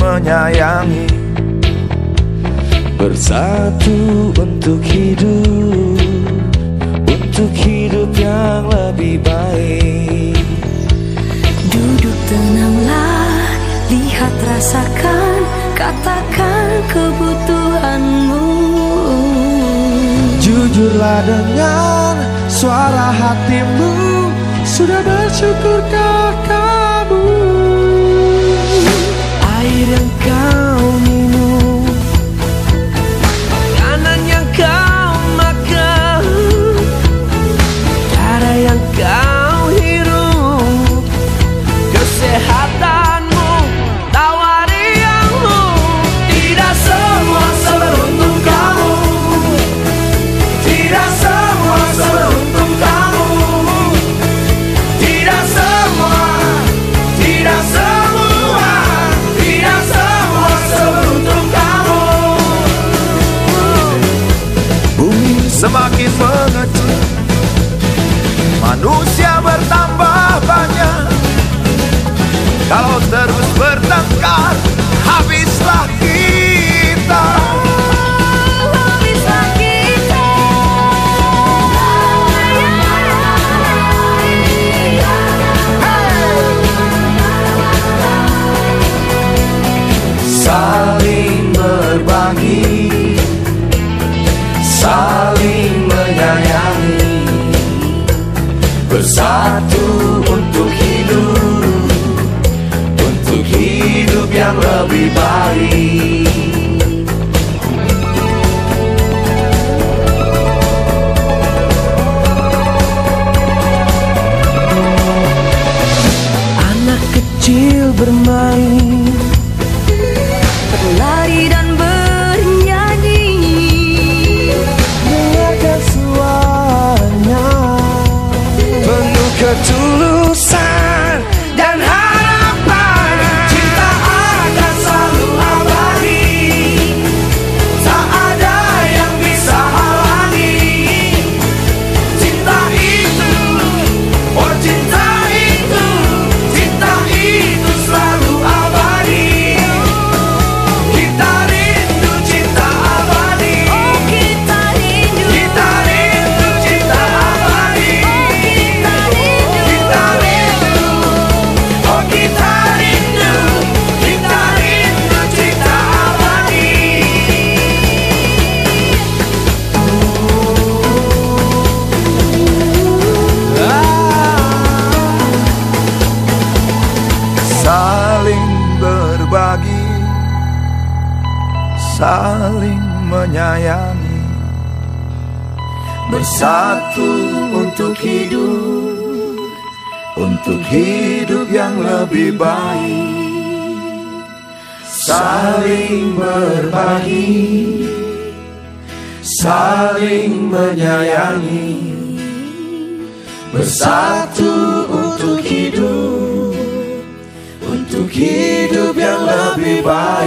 menyayangi. Bersatu untuk hidup Untuk hidup yang lebih baik. Duduk tenanglah Lihat rasakan Katakan kebutuhanmu. Jujurlah dengan suara hatimu Sudah bersyukurkah kamu Saling berbagi Saling menyayangi. Bersatu untuk hidup Untuk hidup yang lebih baik. Anak kecil bermain Berlari dan Saling menyayangi. Bersatu untuk hidup Untuk hidup yang lebih baik. Saling berbagi Saling menyayangi. Bersatu untuk hidup Untuk hidup yang lebih baik